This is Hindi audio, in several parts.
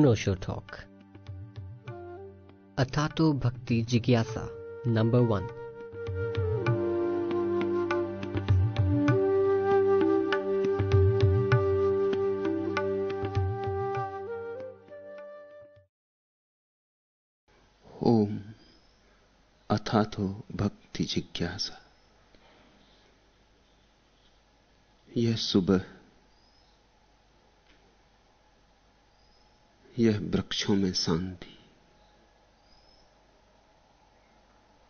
अनोशो टॉक अथातो भक्ति जिज्ञासा नंबर वन ओम अथातो भक्ति जिज्ञासा। यह सुबह यह वृक्षों में शांति,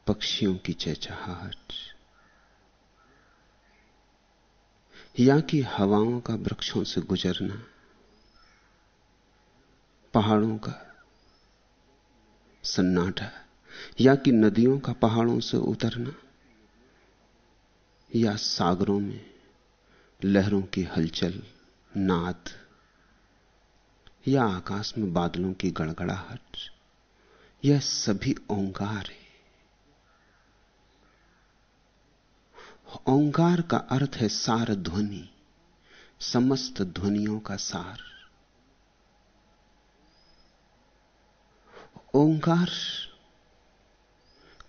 पक्षियों की चहचहाहट, या कि हवाओं का वृक्षों से गुजरना, पहाड़ों का सन्नाटा, या कि नदियों का पहाड़ों से उतरना, या सागरों में लहरों की हलचल, नाद या आकाश में बादलों की गड़गड़ाहट। यह सभी ओंकार है। ओंकार का अर्थ है सार ध्वनि, समस्त ध्वनियों का सार। ओंकार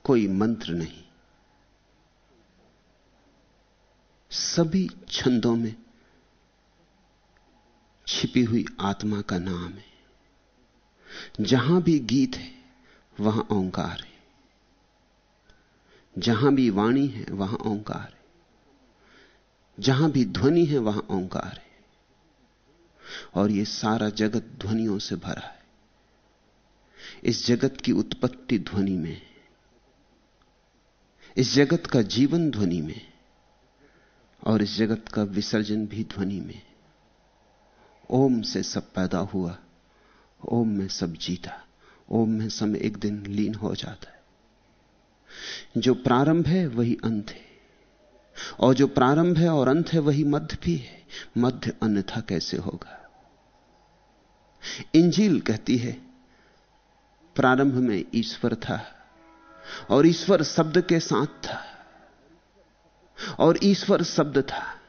कोई मंत्र नहीं। सभी छंदों में छिपी हुई आत्मा का नाम है। जहाँ भी गीत है, वहाँ ओंकार है। जहाँ भी वाणी है, वहाँ ओंकार है। जहाँ भी ध्वनि है, वहाँ ओंकार है। और यह सारा जगत ध्वनियों से भरा है। इस जगत की उत्पत्ति ध्वनि में है। इस जगत का जीवन ध्वनि में और इस जगत का विसर्जन भी ध्वनि में ओम से सब पैदा हुआ, ओम में सब जीता, ओम में सब एक दिन लीन हो जाता है। जो प्रारंभ है वही अंत है, और जो प्रारंभ है और अंत है वही मध्य भी है। मध्य अन्यथा कैसे होगा? इंजील कहती है, प्रारंभ में ईश्वर था, और ईश्वर शब्द के साथ था, और ईश्वर शब्द था।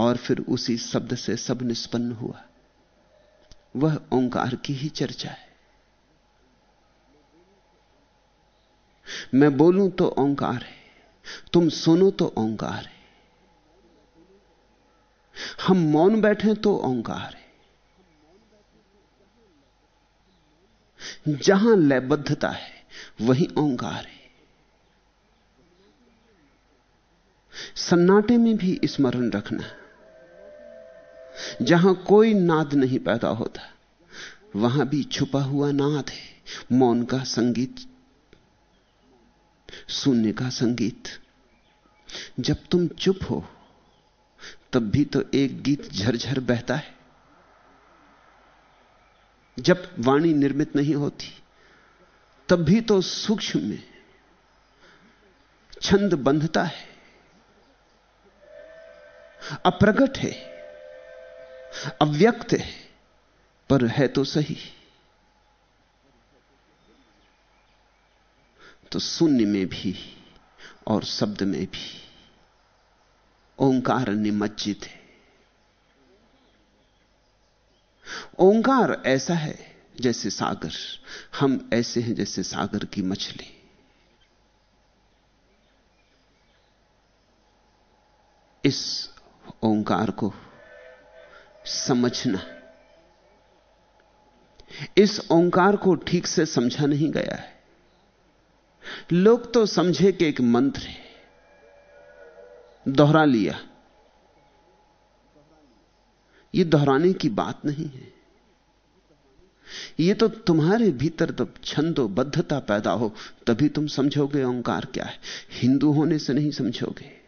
और फिर उसी शब्द से सब निष्पन्न हुआ। वह ओंकार की ही चर्चा है। मैं बोलूँ तो ओंकार है, तुम सुनो तो ओंकार है। हम मौन बैठे तो ओंकार है। जहाँ लयबद्धता है, वही ओंकार है। सन्नाटे में भी स्मरण रखना। जहाँ कोई नाद नहीं पैदा होता, वहाँ भी छुपा हुआ नाद है। मौन का संगीत, शून्य का संगीत। जब तुम चुप हो, तब भी तो एक गीत झरझर बहता है। जब वाणी निर्मित नहीं होती, तब भी तो सूक्ष्म में छंद बंधता है। अप्रगट है। अव्यक्त है, पर है तो सही। तो शून्य में भी और शब्द में भी ओंकार निमज्जित है। ओंकार ऐसा है जैसे सागर, हम ऐसे हैं जैसे सागर की मछली। इस ओंकार को समझना। इस ओंकार को ठीक से समझा नहीं गया है। लोग तो समझे कि एक मंत्र है। दोहरा लिया। यह दोहराने की बात नहीं है। यह तो तुम्हारे भीतर तब छंदोबद्धता पैदा हो, तभी तुम समझोगे ओंकार क्या है। हिंदू होने से नहीं समझोगे।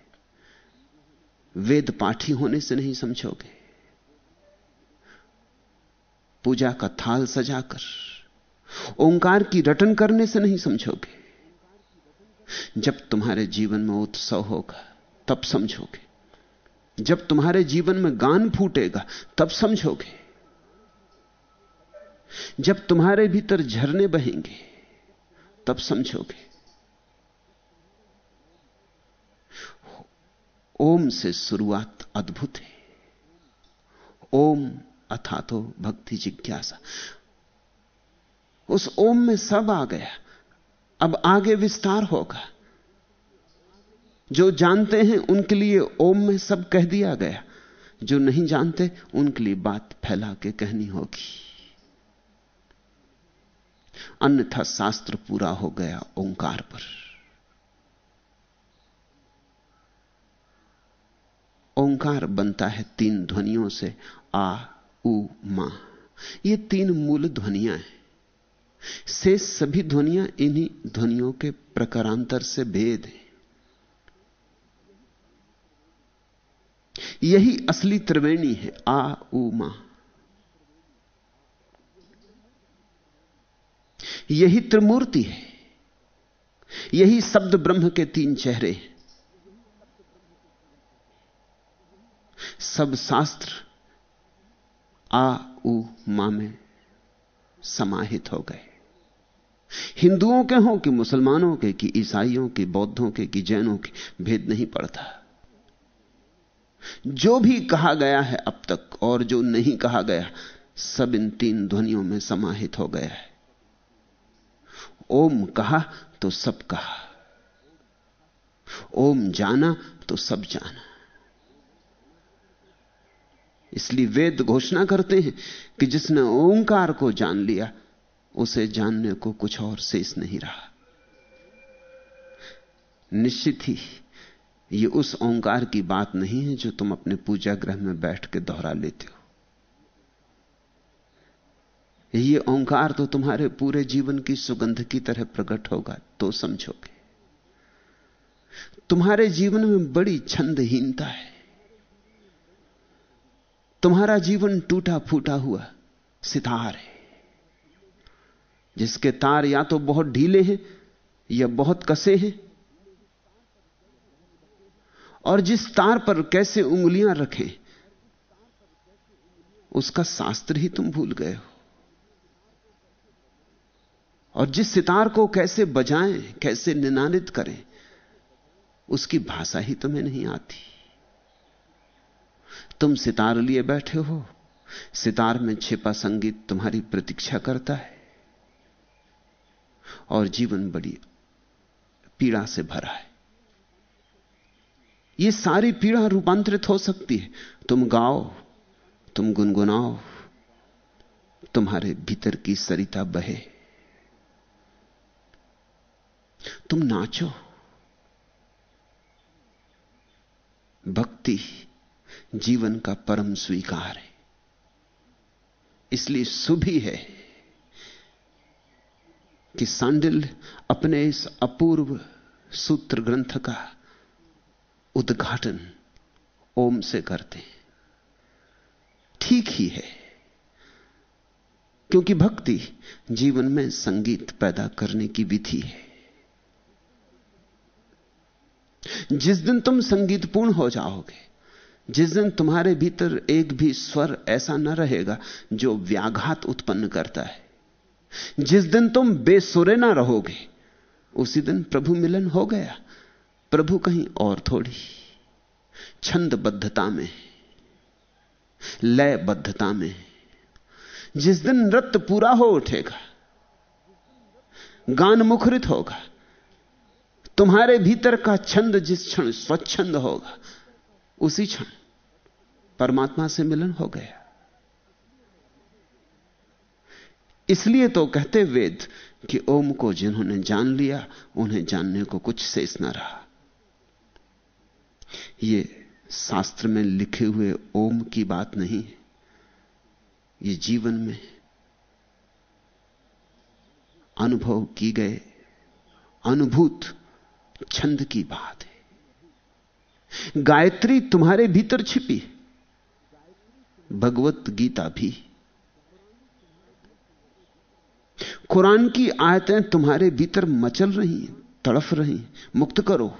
वेद पाठी होने से नहीं समझोगे। पूजा का थाल सजाकर, ओंकार की रटन करने से नहीं समझोगे। जब तुम्हारे जीवन में उत्सव होगा, तब समझोगे। जब तुम्हारे जीवन में गान फूटेगा, तब समझोगे। जब तुम्हारे भीतर झरने बहेंगे, तब समझोगे। ओम से शुरुआत अद्भुत है। ओम अथा तो भक्ति जिज्ञासा। उस ओम में सब आ गया। अब आगे विस्तार होगा। जो जानते हैं, उनके लिए ओम में सब कह दिया गया। जो नहीं जानते, उनके लिए बात फैला के कहनी होगी। अन्यथा शास्त्र पूरा हो गया ओंकार पर। ओंकार बनता है तीन ध्वनियों से आ उ मा ये तीन मूल ध्वनियाँ हैं। से सभी ध्वनियाँ इन्हीं ध्वनियों के प्रकारांतर से भेद है। यही असली त्रिवेणी है, आ, उ, मा। यही त्रिमूर्ति है। यही शब्द ब्रह्म के तीन चेहरे हैं। सब शास्त्र आ ऊ मा में समाहित हो गए। हिंदुओं के हों कि मुसलमानों के, कि ईसाइयों के, बौद्धों के, कि जैनों के, भेद नहीं पड़ता। जो भी कहा गया है अब तक और जो नहीं कहा गया, सब इन तीन ध्वनियों में समाहित हो गया है। ओम कहा तो सब कहा। ओम जाना तो सब जाना। इसलिए वेद घोषणा करते हैं कि जिसने ओंकार को जान लिया, उसे जानने को कुछ और शेष नहीं रहा। निश्चित ही, ये उस ओंकार की बात नहीं है जो तुम अपने पूजा ग्रह में बैठ के दोहरा लेते हो। ये ओंकार तो तुम्हारे पूरे जीवन की सुगंध की तरह प्रकट होगा तो समझोगे। तुम्हारे जीवन में बड़ी छंदहीनता है। तुम्हारा जीवन टूटा फूटा हुआ सितार है। जिसके तार या तो बहुत ढीले हैं, या बहुत कसे हैं। और जिस तार पर कैसे उंगलियाँ रखें, उसका शास्त्र ही तुम भूल गए हो। और जिस सितार को कैसे बजाएँ, कैसे निनादित करें, उसकी भाषा ही तुम्हें नहीं आती। तुम सितार लिए बैठे हो। सितार में छिपा संगीत तुम्हारी प्रतीक्षा करता है। और जीवन बड़ी पीड़ा से भरा है। यह सारी पीड़ा रूपांतरित हो सकती है। तुम गाओ, तुम गुनगुनाओ, तुम्हारे भीतर की सरिता बहे। तुम नाचो। भक्ति जीवन का परम स्वीकार है। इसलिए शुभ है कि सांडिल अपने इस अपूर्व सूत्र ग्रंथ का उद्घाटन ओम से करते हैं। ठीक ही है, क्योंकि भक्ति जीवन में संगीत पैदा करने की विधि है। जिस दिन तुम संगीतपूर्ण हो जाओगे जिस दिन तुम्हारे भीतर एक भी स्वर ऐसा न रहेगा जो व्याघात उत्पन्न करता है। जिस दिन तुम बेसुरे ना रहोगे, उसी दिन प्रभु मिलन हो गया। प्रभु कहीं और थोड़ी। छंदबद्धता में, लयबद्धता में। जिस दिन नृत्य पूरा हो उठेगा, गान मुखरित होगा, तुम्हारे भीतर का छंद जिस क्षण स्वच्छंद होगा उसी क्षण परमात्मा से मिलन हो गया। इसलिए तो कहते वेद कि ओम को जिन्होंने जान लिया, उन्हें जानने को कुछ शेष न रहा। ये शास्त्र में लिखे हुए ओम की बात नहीं है, ये जीवन में अनुभव की गए अनुभूत छंद की बात है। गायत्री तुम्हारे भीतर छिपी। भगवत गीता भी। कुरान की आयतें तुम्हारे भीतर मचल रही हैं, तड़फ रही मुक्त करो।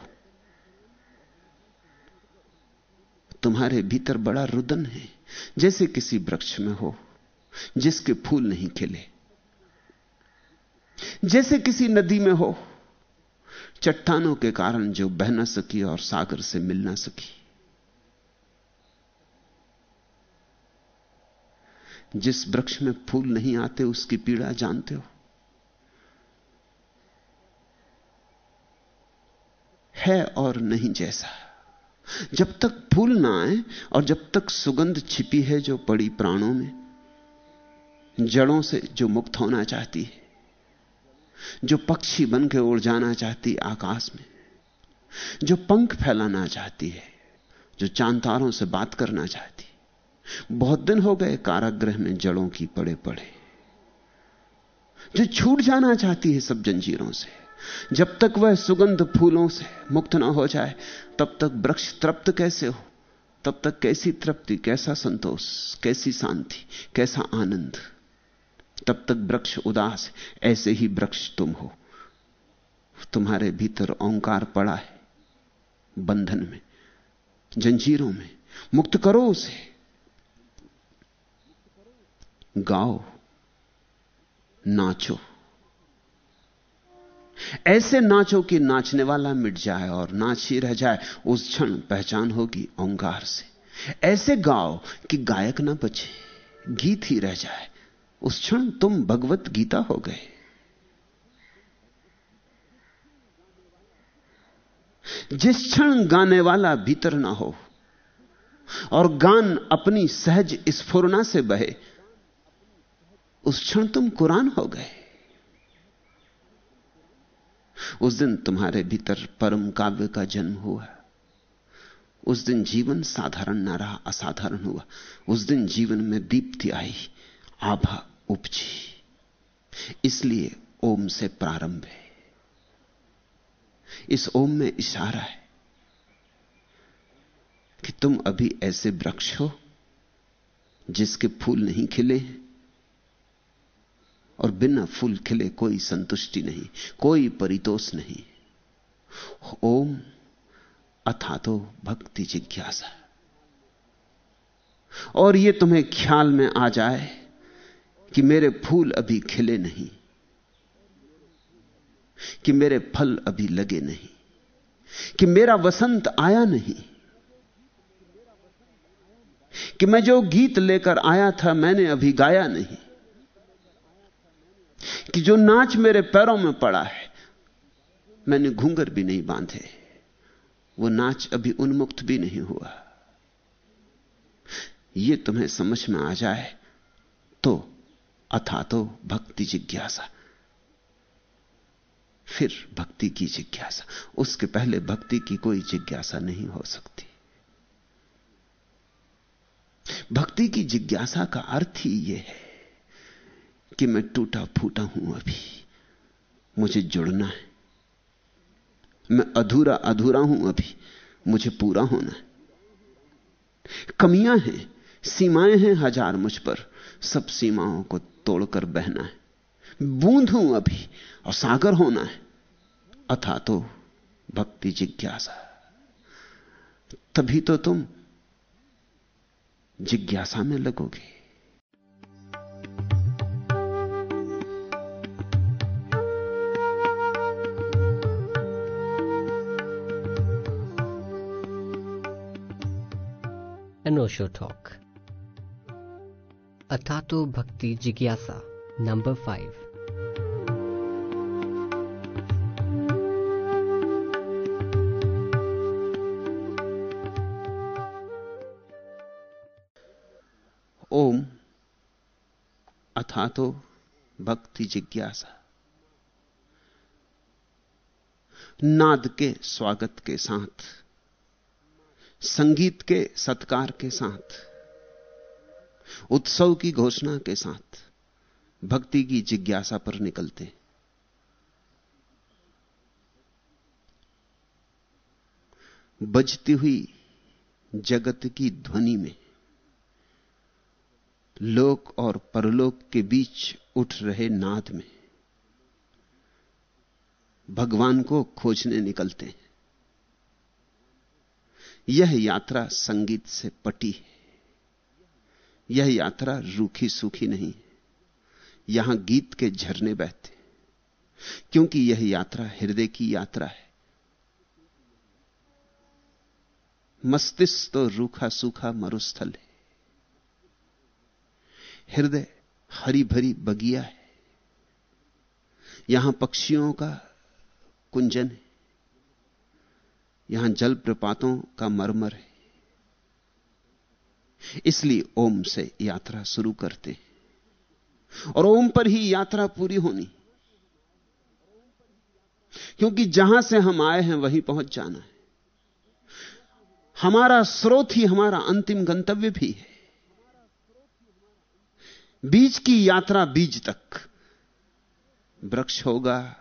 तुम्हारे भीतर बड़ा रुदन है, जैसे किसी वृक्ष में हो, जिसके फूल नहीं खिले। जैसे किसी नदी में हो चट्टानों के कारण जो बह ना सकी और सागर से मिल ना सकी। जिस वृक्ष में फूल नहीं आते, उसकी पीड़ा जानते हो? है और नहीं जैसा। जब तक फूल ना आए और जब तक सुगंध छिपी है जो पड़ी प्राणों में, जड़ों से जो मुक्त होना चाहती है जो पक्षी बन के उड़ जाना चाहती आकाश में, जो पंख फैलाना चाहती है, जो चांतारों से बात करना चाहती बहुत दिन हो गए कारागृह में जड़ों की पड़े पड़े। जो छूट जाना चाहती है सब जंजीरों से, जब तक वह सुगंध फूलों से मुक्त ना हो जाए, तब तक वृक्ष तृप्त कैसे हो? तब तक कैसी तृप्ति, कैसा संतोष, कैसी शांति, कैसा आनंद? तब तक वृक्ष उदास ऐसे ही वृक्ष तुम हो। तुम्हारे भीतर ओंकार पड़ा है। बंधन में, जंजीरों में, मुक्त करो उसे। गाओ, नाचो। ऐसे नाचो कि नाचने वाला मिट जाए और नाच ही रह जाए। उस क्षण पहचान होगी ओंकार से। ऐसे गाओ कि गायक ना बचे, गीत ही रह जाए। उस क्षण तुम भगवत गीता हो गए। जिस क्षण गाने वाला भीतर ना हो, और गान अपनी सहज स्फुरना से बहे, उस क्षण तुम कुरान हो गए। उस दिन तुम्हारे भीतर परम काव्य का जन्म हुआ। उस दिन जीवन साधारण ना रहा, असाधारण हुआ। उस दिन जीवन में दीप्ति आई, आभा। उपजी। इसलिए ओम से प्रारंभ है। इस ओम में इशारा है कि तुम अभी ऐसे वृक्ष हो जिसके फूल नहीं खिले और बिना फूल खिले कोई संतुष्टि नहीं, कोई परितोष नहीं। ओम अथा तो भक्ति जिज्ञासा। और यह तुम्हें ख्याल में आ जाए कि मेरे फूल अभी खिले नहीं, कि मेरे फल अभी लगे नहीं, कि मेरा वसंत आया नहीं, कि मैं जो गीत लेकर आया था मैंने अभी गाया नहीं, कि जो नाच मेरे पैरों में पड़ा है, मैंने घूंगर भी नहीं बांधे, वो नाच अभी उन्मुक्त भी नहीं हुआ। ये तुम्हें समझ में आ जाए तो अथा तो भक्ति जिज्ञासा। फिर भक्ति की जिज्ञासा। उसके पहले भक्ति की कोई जिज्ञासा नहीं हो सकती। भक्ति की जिज्ञासा का अर्थ ही यह है कि मैं टूटा फूटा हूँ अभी। मुझे जुड़ना है। मैं अधूरा अधूरा हूँ अभी। मुझे पूरा होना है। कमियाँ हैं, सीमाएँ हैं हज़ार मुझ पर। सब सीमाओं को तोड़कर बहना है। बूंद हूँ अभी और सागर होना है। अथा तो भक्ति जिज्ञासा। तभी तो तुम जिज्ञासा में लगोगे। अनोशो टॉक अथातो भक्ति जिज्ञासा नंबर फाइव ओम अथा तो भक्ति जिज्ञासा। नाद के स्वागत के साथ, संगीत के सत्कार के साथ उत्सव की घोषणा के साथ भक्ति की जिज्ञासा पर निकलते बजती हुई जगत की ध्वनि में लोक और परलोक के बीच उठ रहे नाद में भगवान को खोजने निकलते हैं। यह यात्रा संगीत से पटी है। यह यात्रा रूखी सूखी नहीं यहाँ गीत के झरने बहते क्योंकि यह यात्रा हृदय की यात्रा है। मस्तिष्क तो रूखा सूखा मरुस्थल है। हृदय हरी भरी बगिया है। यहाँ पक्षियों का कुंजन है। यहाँ जल प्रपातों का मरमर है। इसलिए ओम से यात्रा शुरू करते और ओम पर ही यात्रा पूरी होनी। क्योंकि जहाँ से हम आए हैं, वहीं पहुँच जाना है। हमारा स्रोत ही, हमारा अंतिम गंतव्य भी है। बीज की यात्रा बीज तक। वृक्ष होगा,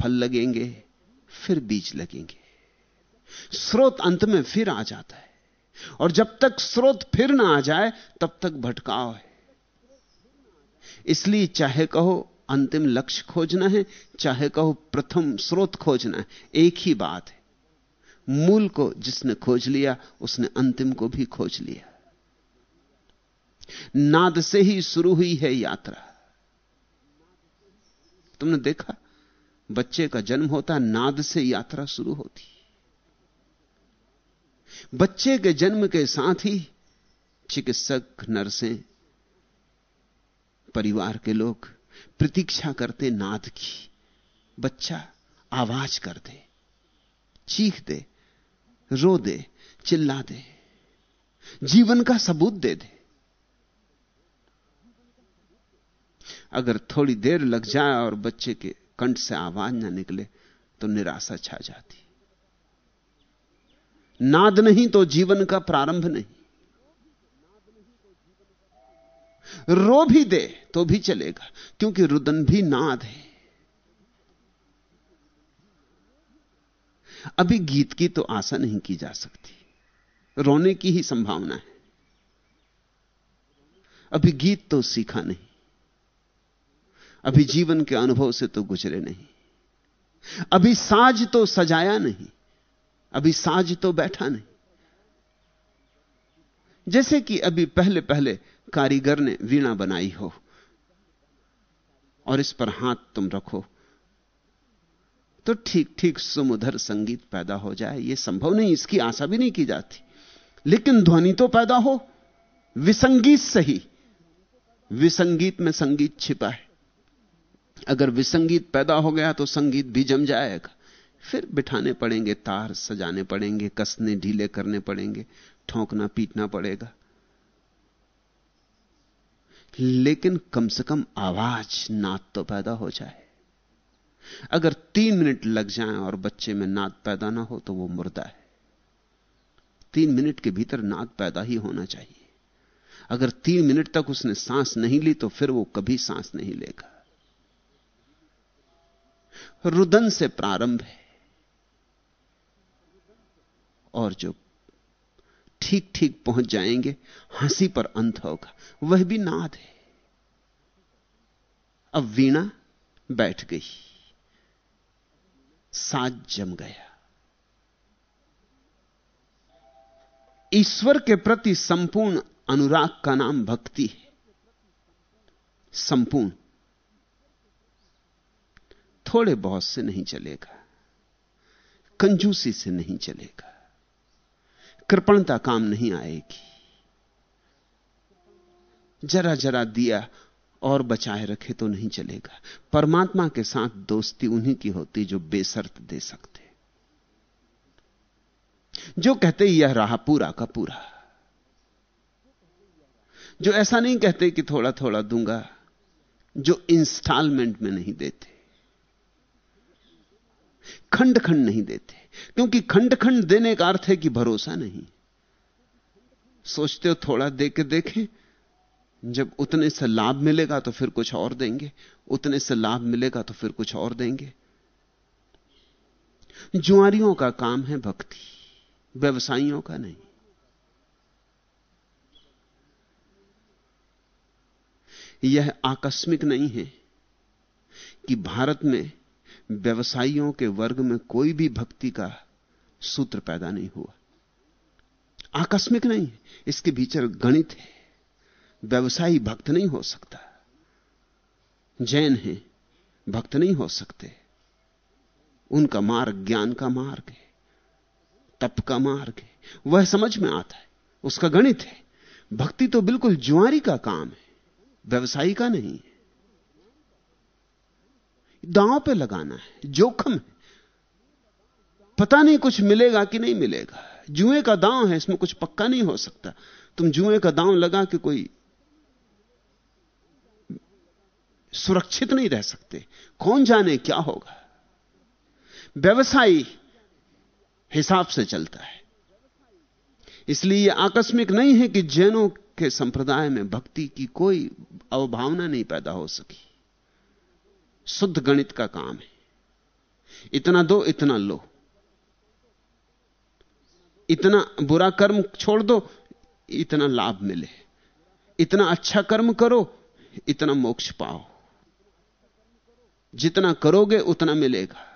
फल लगेंगे, फिर बीज लगेंगे। स्रोत अंत में फिर आ जाता है। और जब तक स्रोत फिर ना आ जाए, तब तक भटकाव है। इसलिए चाहे कहो अंतिम लक्ष्य खोजना है, चाहे कहो प्रथम स्रोत खोजना है, एक ही बात है। मूल को जिसने खोज लिया, उसने अंतिम को भी खोज लिया। नाद से ही शुरू हुई है यात्रा। तुमने देखा? बच्चे का जन्म होता, नाद से यात्रा शुरू होती। बच्चे के जन्म के साथ ही चिकित्सक, नर्सें, परिवार के लोग प्रतीक्षा करते, नाद की। बच्चा आवाज़ कर दे चीख दे रो दे चिल्ला दे जीवन का सबूत दे दे अगर थोड़ी देर लग जाए और बच्चे के कंठ से आवाज़ ना निकले तो निराशा छा जाती। नाद नहीं तो जीवन का प्रारंभ नहीं। रो भी दे तो भी चलेगा, क्योंकि रुदन भी नाद है। अभी गीत की तो आशा नहीं की जा सकती। रोने की ही संभावना है। अभी गीत तो सीखा नहीं। अभी जीवन के अनुभव से तो गुजरे नहीं। अभी साज तो सजाया नहीं। अभी साज तो बैठा नहीं। जैसे कि अभी पहले पहले कारीगर ने वीणा बनाई हो, और इस पर हाथ तुम रखो तो ठीक ठीक सुमधुर संगीत पैदा हो जाए। यह संभव नहीं, इसकी आशा भी नहीं की जाती। लेकिन ध्वनि तो पैदा हो, विसंगीत सही विसंगीत में संगीत छिपा है। अगर विसंगीत पैदा हो गया तो संगीत भी जम जाएगा। फिर बिठाने पड़ेंगे, तार सजाने पड़ेंगे, कसने ढीले करने पड़ेंगे, ठोंकना, पीटना पड़ेगा। लेकिन कम से कम आवाज़ नाद तो पैदा हो जाए। अगर तीन मिनट लग जाएँ और बच्चे में नाद पैदा ना हो तो वो मुर्दा है। तीन मिनट के भीतर नाद पैदा ही होना चाहिए। अगर तीन मिनट तक उसने सांस नहीं ली तो फिर वो कभी सांस नहीं लेगा। रुदन से प्रारंभ है। और जो ठीक ठीक पहुँच जाएँगे, हँसी पर अंत होगा। वह भी नाद है। अब वीणा बैठ गई। साज जम गया। ईश्वर के प्रति संपूर्ण अनुराग का नाम भक्ति है। संपूर्ण। थोड़े बहुत से नहीं चलेगा। कंजूसी से नहीं चलेगा। कृपणता काम नहीं आएगी। जरा जरा दिया और बचाए रखे तो नहीं चलेगा। परमात्मा के साथ दोस्ती उन्हीं की होती जो बेसर्त दे सकते। जो कहते यह रहा पूरा का पूरा। जो ऐसा नहीं कहते कि थोड़ा थोड़ा दूँगा, जो इंस्टॉलमेंट में नहीं देते। खंड खंड नहीं देते। क्योंकि खंड खंड देने का अर्थ है कि भरोसा नहीं। सोचते हो थोड़ा दे के देखें, जब उतने से लाभ मिलेगा तो फिर कुछ और देंगे, उतने से लाभ मिलेगा तो फिर कुछ और देंगे। जुआरियों का काम है भक्ति, व्यवसायियों का नहीं। यह आकस्मिक नहीं है कि भारत में व्यवसायियों के वर्ग में कोई भी भक्ति का सूत्र पैदा नहीं हुआ। आकस्मिक नहीं, इसके भीतर गणित है। व्यवसायी भक्त नहीं हो सकता। जैन है, भक्त नहीं हो सकते। उनका मार्ग ज्ञान का मार्ग है, तप का मार्ग है। वह समझ में आता है, उसका गणित है। भक्ति तो बिल्कुल जुआरी का काम है, व्यवसायी का नहीं दांव पे लगाना है, जोखम है। पता नहीं कुछ मिलेगा कि नहीं मिलेगा। जुए का दांव है, इसमें कुछ पक्का नहीं हो सकता। तुम जुए का दांव लगा के कोई सुरक्षित नहीं रह सकते। कौन जाने क्या होगा? व्यवसायी हिसाब से चलता है। इसलिए यह आकस्मिक नहीं है कि जैनों के संप्रदाय में भक्ति की कोई अवभावना नहीं पैदा हो सकी। शुद्ध गणित का काम है। इतना दो, इतना लो। इतना बुरा कर्म छोड़ दो, इतना लाभ मिले। इतना अच्छा कर्म करो, इतना मोक्ष पाओ। जितना करोगे, उतना मिलेगा।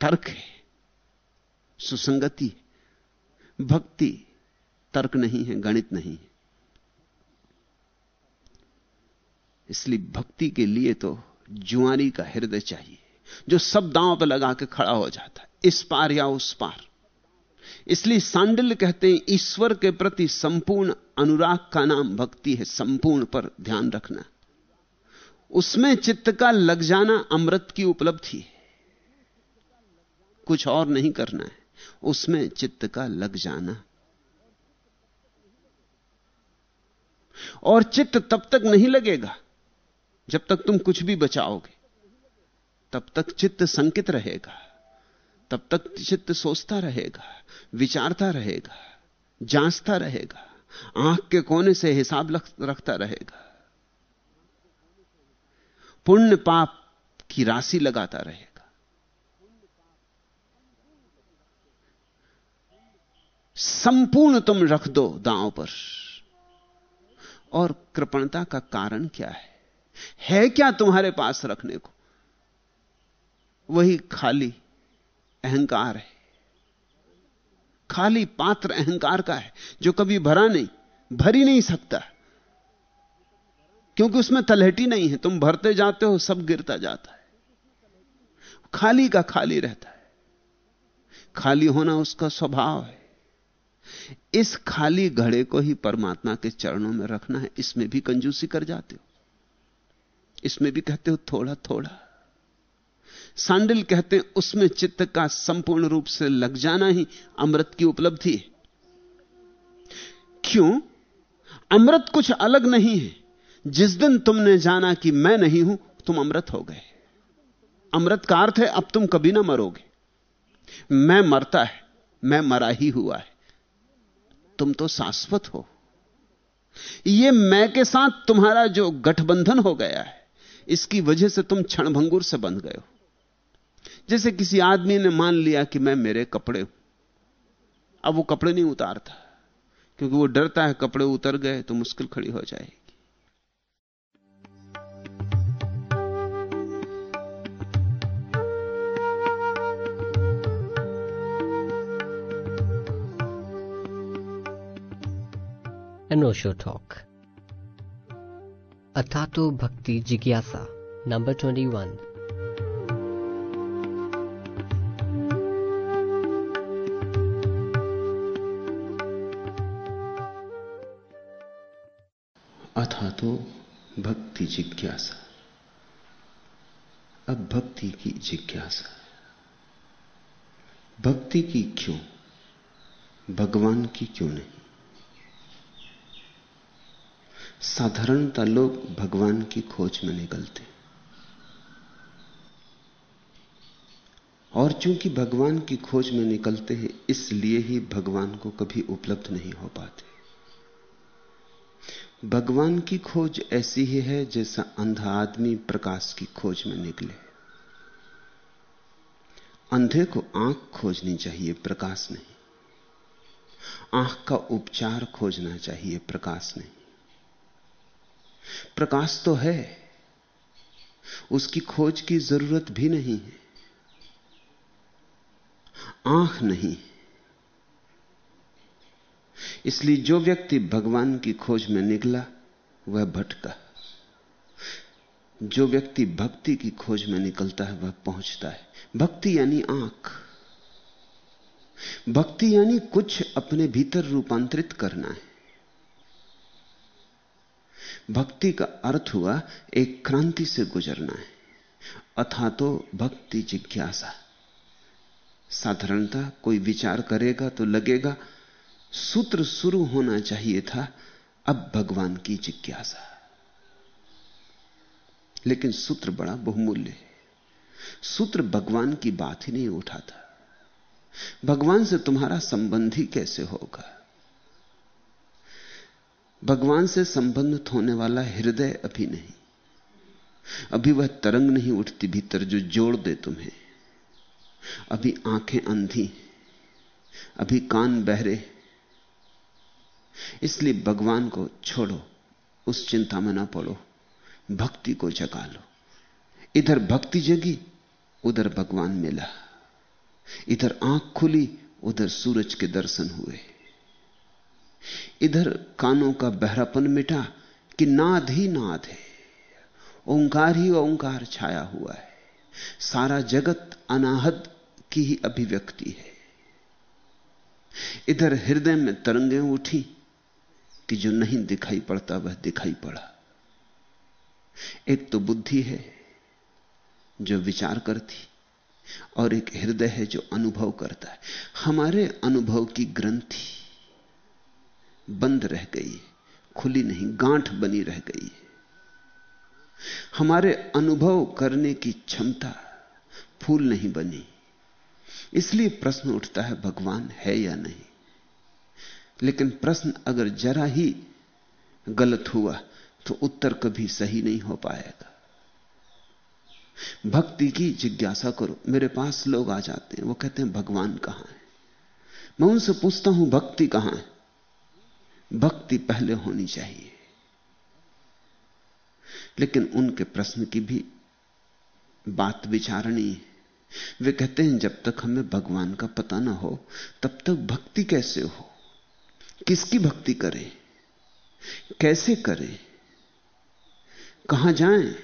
तर्क है, सुसंगति भक्ति तर्क नहीं है, गणित नहीं है। इसलिए भक्ति के लिए तो जुआरी का हृदय चाहिए, जो सब दांव पर लगा के खड़ा हो जाता है। इस पार या उस पार। इसलिए सांडिल कहते हैं, ईश्वर के प्रति संपूर्ण अनुराग का नाम भक्ति है, संपूर्ण पर ध्यान रखना। उसमें चित्त का लग जाना अमृत की उपलब्धि है। कुछ और नहीं करना है। उसमें चित्त का लग जाना। और चित्त तब तक नहीं लगेगा जब तक तुम कुछ भी बचाओगे, तब तक चित्त संकित रहेगा, तब तक चित्त सोचता रहेगा, विचारता रहेगा, जांचता रहेगा, आँख के कोने से हिसाब रखता रहेगा। पुण्य पाप की राशि लगाता रहेगा। संपूर्ण तुम रख दो दांव पर। और कृपणता का कारण क्या है? है क्या तुम्हारे पास रखने को? वही खाली अहंकार है। खाली पात्र अहंकार का है, जो कभी भरा नहीं, भर ही नहीं सकता। क्योंकि उसमें तलहटी नहीं है, तुम भरते जाते हो, सब गिरता जाता है। खाली का खाली रहता है। खाली होना उसका स्वभाव है। इस खाली घड़े को ही परमात्मा के चरणों में रखना है, इसमें भी कंजूसी कर जाते हो। इसमें भी कहते हो थोड़ा थोड़ा। सांडिल कहते हैं, उसमें चित्त का संपूर्ण रूप से लग जाना ही अमृत की उपलब्धि है। क्यों? अमृत कुछ अलग नहीं है। जिस दिन तुमने जाना कि मैं नहीं हूँ, तुम अमृत हो गए। अमृत का अर्थ है, अब तुम कभी ना मरोगे। मैं मरता है, मैं मरा ही हुआ है। तुम तो शाश्वत हो। यह मैं के साथ तुम्हारा जो गठबंधन हो गया है इसकी वजह से तुम क्षणभंगुर से बंध गए हो। जैसे किसी आदमी ने मान लिया कि मैं मेरे कपड़े हूँ। अब वो कपड़े नहीं उतारता, क्योंकि वो डरता है कपड़े उतर गए तो मुश्किल खड़ी हो जाएगी। Osho Talk. Atato Bhakti Jigyasa, number 21. अथा तो भक्ति जिज्ञासा। अब भक्ति की जिज्ञासा। भक्ति की क्यों? भगवान की क्यों नहीं? साधारणता लोग भगवान की खोज में निकलते और चूँकि भगवान की खोज में निकलते हैं, इसलिए ही भगवान को कभी उपलब्ध नहीं हो पाते। भगवान की खोज ऐसी ही है जैसा अंधा आदमी प्रकाश की खोज में निकले। अंधे को आँख खोजनी चाहिए, प्रकाश नहीं। आँख का उपचार खोजना चाहिए, प्रकाश नहीं। प्रकाश तो है। उसकी खोज की ज़रूरत भी नहीं है। आँख नहीं इसलिए जो व्यक्ति भगवान की खोज में निकला, वह भटका। जो व्यक्ति भक्ति की खोज में निकलता है, वह पहुँचता है। भक्ति यानी आँख। भक्ति यानी कुछ अपने भीतर रूपांतरित करना है। भक्ति का अर्थ हुआ एक क्रांति से गुजरना है। अथा तो भक्ति जिज्ञासा। साधारणता कोई विचार करेगा तो लगेगा, सूत्र शुरू होना चाहिए था, अब भगवान की जिज्ञासा। लेकिन सूत्र बड़ा बहुमूल्य है। सूत्र भगवान की बात ही नहीं उठाता। भगवान से तुम्हारा संबंध ही कैसे होगा? भगवान से संबंधित होने वाला हृदय अभी नहीं। अभी वह तरंग नहीं उठती भीतर जो जोड़ दे तुम्हें। अभी आँखें अंधी अभी कान बहरे इसलिए भगवान को छोड़ो, उस चिंता में ना पड़ो, भक्ति को जगा लो। इधर भक्ति जगी, उधर भगवान मिला। इधर आँख खुली, उधर सूरज के दर्शन हुए। इधर कानों का बहरापन मिटा कि नाद ही नाद है। ओंकार ही ओंकार छाया हुआ है। सारा जगत अनाहद की ही अभिव्यक्ति है। इधर हृदय में तरंगें उठी कि जो नहीं दिखाई पड़ता, वह दिखाई पड़ा। एक तो बुद्धि है जो विचार करती और एक हृदय है जो अनुभव करता है। हमारे अनुभव की ग्रंथि बंद रह गई, खुली नहीं, गांठ बनी रह गई हमारे अनुभव करने की क्षमता फूल नहीं बनी। इसलिए प्रश्न उठता है, भगवान है या नहीं? लेकिन प्रश्न अगर जरा ही गलत हुआ तो उत्तर कभी सही नहीं हो पाएगा। भक्ति की जिज्ञासा करो, मेरे पास लोग आ जाते हैं, वो कहते हैं, भगवान कहाँ है? मैं उनसे पूछता हूँ, भक्ति कहाँ है? भक्ति पहले होनी चाहिए। लेकिन उनके प्रश्न की भी बात विचारणी है। वे कहते हैं, जब तक हमें भगवान का पता ना हो, तब तक भक्ति कैसे हो? किसकी भक्ति करें? कैसे करें? कहाँ जाएँ?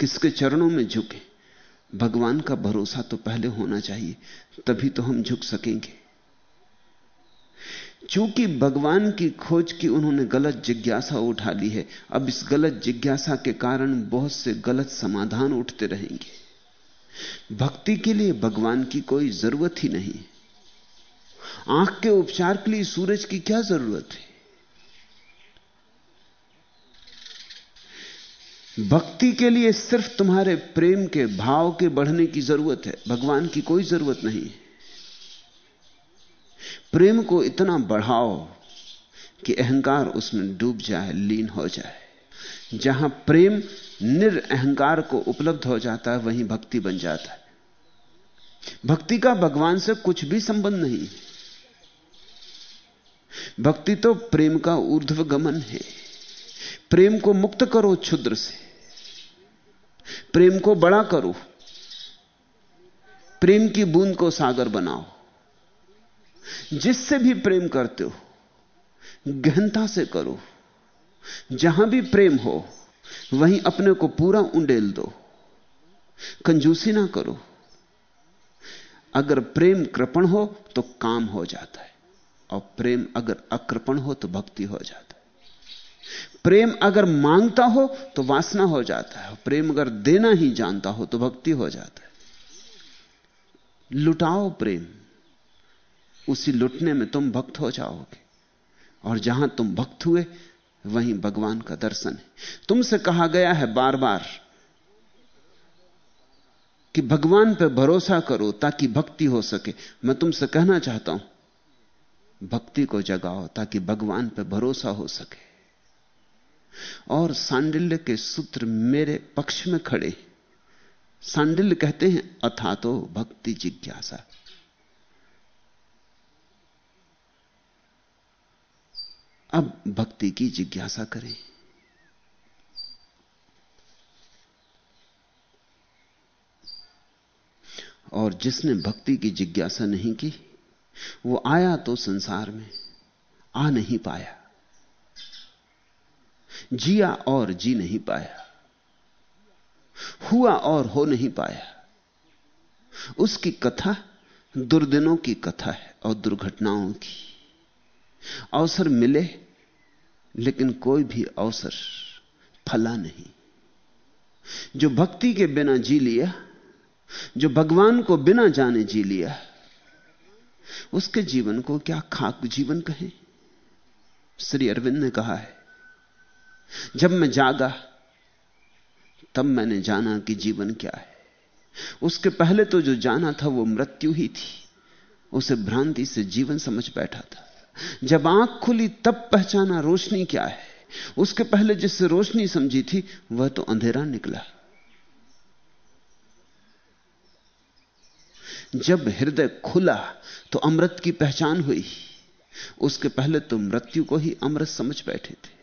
किसके चरणों में झुके? भगवान का भरोसा तो पहले होना चाहिए, तभी तो हम झुक सकेंगे। चूँकि भगवान की खोज की उन्होंने गलत जिज्ञासा उठा ली है, अब इस गलत जिज्ञासा के कारण बहुत से गलत समाधान उठते रहेंगे। भक्ति के लिए भगवान की कोई ज़रूरत ही नहीं आँख के उपचार के लिए सूरज की क्या ज़रूरत है? भक्ति के लिए सिर्फ़ तुम्हारे प्रेम के भाव के बढ़ने की ज़रूरत है, भगवान की कोई ज़रूरत नहीं है। प्रेम को इतना बढ़ाओ कि अहंकार उसमें डूब जाए, लीन हो जाए। जहाँ प्रेम निरअहकार को उपलब्ध हो जाता है, वहीं भक्ति बन जाता है। भक्ति का भगवान से कुछ भी संबंध नहीं। भक्ति तो प्रेम का ऊर्ध्व गमन है। प्रेम को मुक्त करो क्षुद्र से। प्रेम को बड़ा करो। प्रेम की बूंद को सागर बनाओ। जिससे भी प्रेम करते हो, गहनता से करो। जहाँ भी प्रेम हो, वहीं अपने को पूरा उंडेल दो। कंजूसी ना करो। अगर प्रेम कृपण हो तो काम हो जाता है। और प्रेम अगर अकृपण हो तो भक्ति हो जाता है। प्रेम अगर माँगता हो तो वासना हो जाता है। प्रेम अगर देना ही जानता हो तो भक्ति हो जाता है। लुटाओ प्रेम। उसी लुटने में तुम भक्त हो जाओगे। और जहाँ तुम भक्त हुए, वहीं भगवान का दर्शन है। तुमसे कहा गया है बार बार कि भगवान पर भरोसा करो ताकि भक्ति हो सके। मैं तुमसे कहना चाहता हूँ, भक्ति को जगाओ ताकि भगवान पर भरोसा हो सके। और सांडिल्य के सूत्र मेरे पक्ष में खड़े। सांडिल्य कहते हैं अथा तो भक्ति जिज्ञासा। अब भक्ति की जिज्ञासा करें। और जिसने भक्ति की जिज्ञासा नहीं की, वो आया तो संसार में आ नहीं पाया। जिया और जी नहीं पाया। हुआ और हो नहीं पाया। उसकी कथा दुर्दिनों की कथा है और दुर्घटनाओं की। अवसर मिले लेकिन कोई भी अवसर फला नहीं। जो भक्ति के बिना जी लिया, जो भगवान को बिना जाने जी लिया, उसके जीवन को क्या खाक जीवन कहें? श्री अरविंद ने कहा है, जब मैं जागा, तब मैंने जाना कि जीवन क्या है। उसके पहले तो जो जाना था, वो मृत्यु ही थी। उसे भ्रांति से जीवन समझ बैठा था। जब आँख खुली तब पहचाना रोशनी क्या है। उसके पहले जिससे रोशनी समझी थी, वह तो अंधेरा निकला। जब हृदय खुला तो अमृत की पहचान हुई। उसके पहले तो मृत्यु को ही अमृत समझ बैठे थे।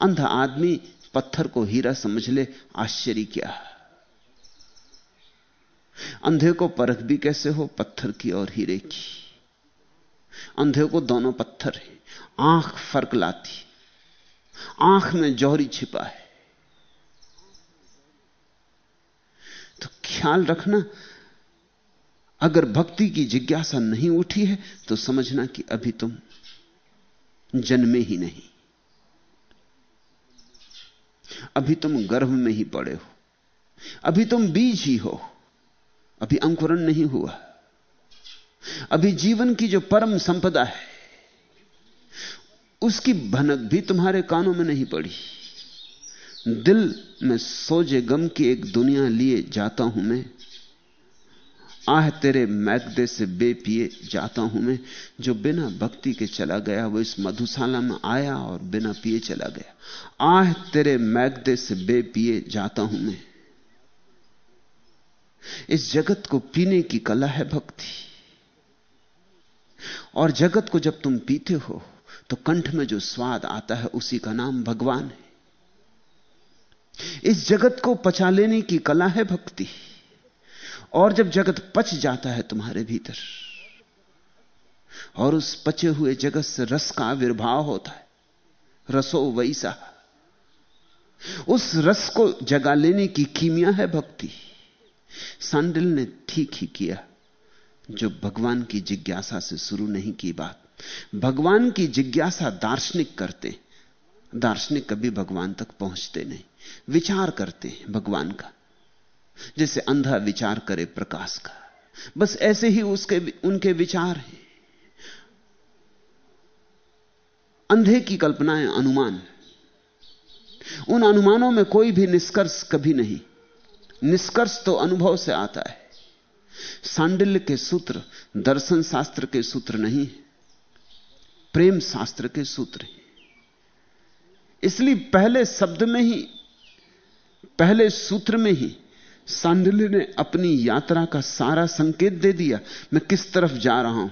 अंधा आदमी पत्थर को हीरा समझ ले, आश्चर्य क्या? अंधे को परख भी कैसे हो, पत्थर की और हीरे की? अंधे को दोनों पत्थर है। आँख फ़र्क लाती आँख में जौहरी छिपा है। तो ख्याल रखना, अगर भक्ति की जिज्ञासा नहीं उठी है तो समझना कि अभी तुम जन्मे ही नहीं। अभी तुम गर्भ में ही पड़े हो। अभी तुम बीज ही हो। अभी अंकुरण नहीं हुआ। अभी जीवन की जो परम संपदा है, उसकी भनक भी तुम्हारे कानों में नहीं पड़ी। दिल में सोजे गम की एक दुनिया लिए जाता हूँ मैं। आह, तेरे मैकदे से बेपिए जाता हूँ मैं, जो बिना भक्ति के चला गया, वो इस मधुशाला में आया और बिना पिए चला गया। आह, तेरे मैकदे से बेपिए जाता हूँ मैं। इस जगत को पीने की कला है भक्ति। और जगत को जब तुम पीते हो तो कंठ में जो स्वाद आता है, उसी का नाम भगवान है। इस जगत को पचा लेने की कला है भक्ति। और जब जगत पच जाता है तुम्हारे भीतर, और उस पचे हुए जगत से रस का आविर्भाव होता है, रसो वैसा। उस रस को जगा लेने की कीमिया है भक्ति। सांडिल ने ठीक ही किया। जो भगवान की जिज्ञासा से शुरू नहीं की बात। भगवान की जिज्ञासा दार्शनिक करते, दार्शनिक कभी भगवान तक पहुँचते नहीं। विचार करते हैं भगवान का, जैसे अंधा विचार करे प्रकाश का। बस ऐसे ही उसके उनके विचार हैं। अंधे की कल्पनाएँ अनुमान उन अनुमानों में कोई भी निष्कर्ष कभी नहीं। निष्कर्ष तो अनुभव से आता है। सांडिल्य के सूत्र दर्शन शास्त्र के सूत्र नहीं प्रेम शास्त्र के सूत्र हैं। इसलिए पहले शब्द में ही, पहले सूत्र में ही सांडिल्य ने अपनी यात्रा का सारा संकेत दे दिया, मैं किस तरफ़ जा रहा हूँ?